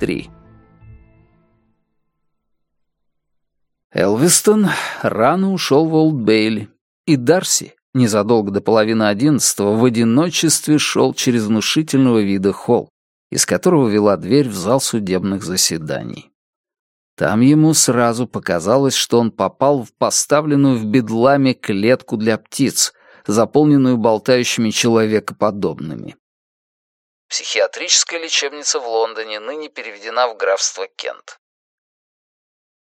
3 Элвистон, ушел, Шолволд Бейли и Дарси незадолго до половины одиннадцатого в одиночестве шел через внушительного вида холл, из которого вела дверь в зал судебных заседаний. Там ему сразу показалось, что он попал в поставленную в бедламе клетку для птиц, заполненную болтающими человекоподобными. Психиатрическая лечебница в Лондоне ныне переведена в графство Кент.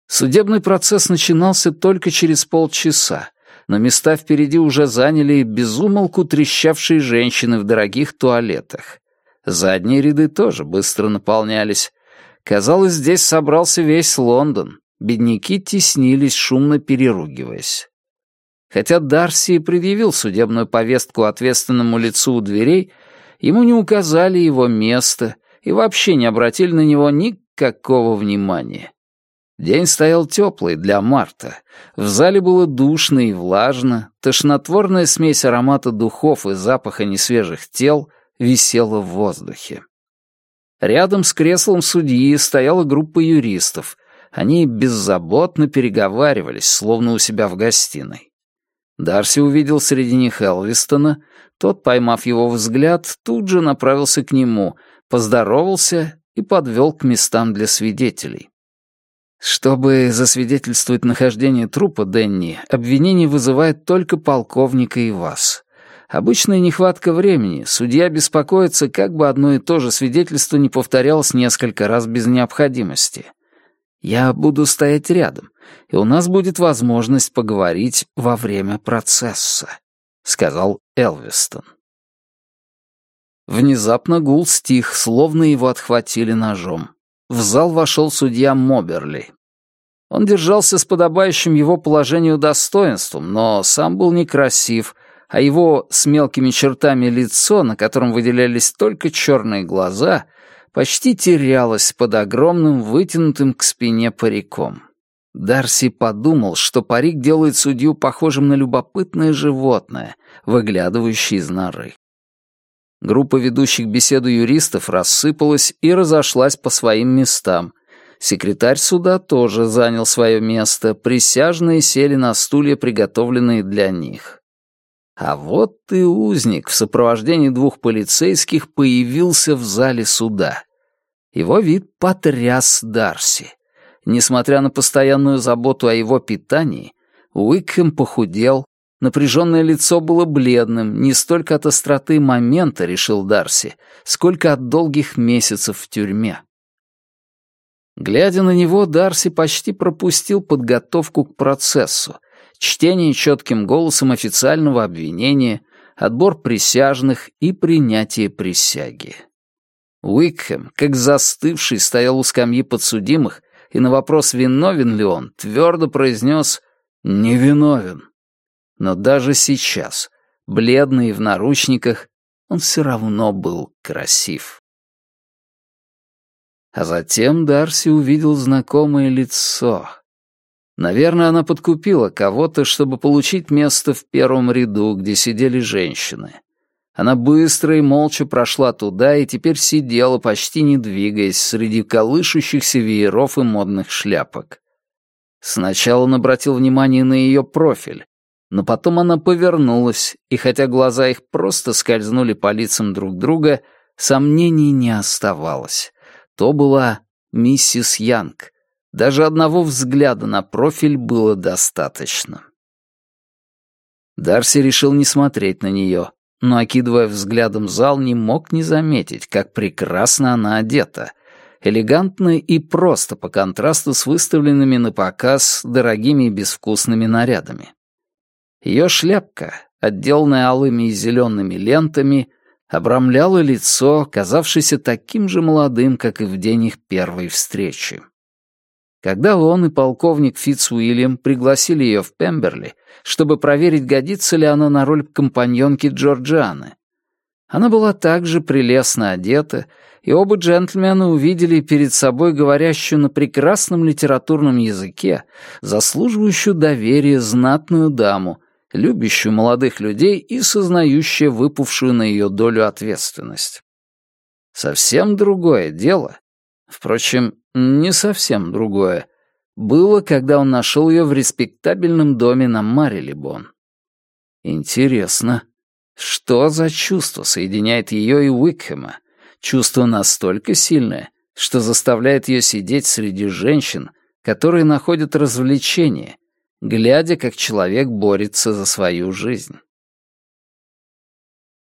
Судебный процесс начинался только через полчаса, но места впереди уже заняли безумолку трещавшие женщины в дорогих туалетах. Задние ряды тоже быстро наполнялись. Казалось, здесь собрался весь Лондон. Бедняки теснились, шумно переругиваясь. Хотя Дарси предъявил судебную повестку ответственному лицу у дверей, Ему не указали его место и вообще не обратили на него никакого внимания. День стоял теплый для марта. В зале было душно и влажно, тошнотворная смесь аромата духов и запаха несвежих тел висела в воздухе. Рядом с креслом судьи стояла группа юристов. Они беззаботно переговаривались, словно у себя в гостиной. Дарси увидел среди них Элвистона, тот, поймав его взгляд, тут же направился к нему, поздоровался и подвел к местам для свидетелей. Чтобы засвидетельствовать нахождение трупа Денни, обвинение вызывает только полковника и вас. Обычная нехватка времени, судья беспокоится, как бы одно и то же свидетельство не повторялось несколько раз без необходимости — я буду стоять рядом, и у нас будет возможность поговорить во время процесса», — сказал Элвистон. Внезапно гул стих, словно его отхватили ножом. В зал вошел судья Моберли. Он держался с подобающим его положению достоинством, но сам был некрасив, а его с мелкими чертами лицо, на котором выделялись только черные глаза, почти терялась под огромным вытянутым к спине париком. Дарси подумал, что парик делает судью похожим на любопытное животное, выглядывающее из норы. Группа ведущих беседу юристов рассыпалась и разошлась по своим местам. Секретарь суда тоже занял свое место, присяжные сели на стулья, приготовленные для них. А вот и узник в сопровождении двух полицейских появился в зале суда. Его вид потряс Дарси. Несмотря на постоянную заботу о его питании, Уикхэм похудел, напряженное лицо было бледным, не столько от остроты момента, решил Дарси, сколько от долгих месяцев в тюрьме. Глядя на него, Дарси почти пропустил подготовку к процессу, чтение четким голосом официального обвинения, отбор присяжных и принятие присяги. Уикхэм, как застывший, стоял у скамьи подсудимых и на вопрос, виновен ли он, твердо произнес «невиновен». Но даже сейчас, бледный и в наручниках, он все равно был красив. А затем Дарси увидел знакомое лицо — Наверное, она подкупила кого-то, чтобы получить место в первом ряду, где сидели женщины. Она быстро и молча прошла туда и теперь сидела, почти не двигаясь, среди колышущихся вееров и модных шляпок. Сначала он обратил внимание на ее профиль, но потом она повернулась, и хотя глаза их просто скользнули по лицам друг друга, сомнений не оставалось. То была миссис Янг, даже одного взгляда на профиль было достаточно. Дарси решил не смотреть на нее, но, окидывая взглядом зал, не мог не заметить, как прекрасно она одета. Элегантно и просто по контрасту с выставленными на показ дорогими и безвкусными нарядами. Ее шляпка, отделанная алыми и зелеными лентами, обрамляла лицо, казавшееся таким же молодым, как и в день их первой встречи. Когда он и полковник Фитц Уильям пригласили ее в Пемберли, чтобы проверить, годится ли она на роль компаньонки Джорджианы. Она была также прелестно одета, и оба джентльмена увидели перед собой говорящую на прекрасном литературном языке, заслуживающую доверия знатную даму, любящую молодых людей и сознающую выпавшую на ее долю ответственность. Совсем другое дело. Впрочем, не совсем другое. Было, когда он нашел ее в респектабельном доме на Марилибон. Интересно, что за чувство соединяет ее и Уикхема? Чувство настолько сильное, что заставляет ее сидеть среди женщин, которые находят развлечение, глядя, как человек борется за свою жизнь.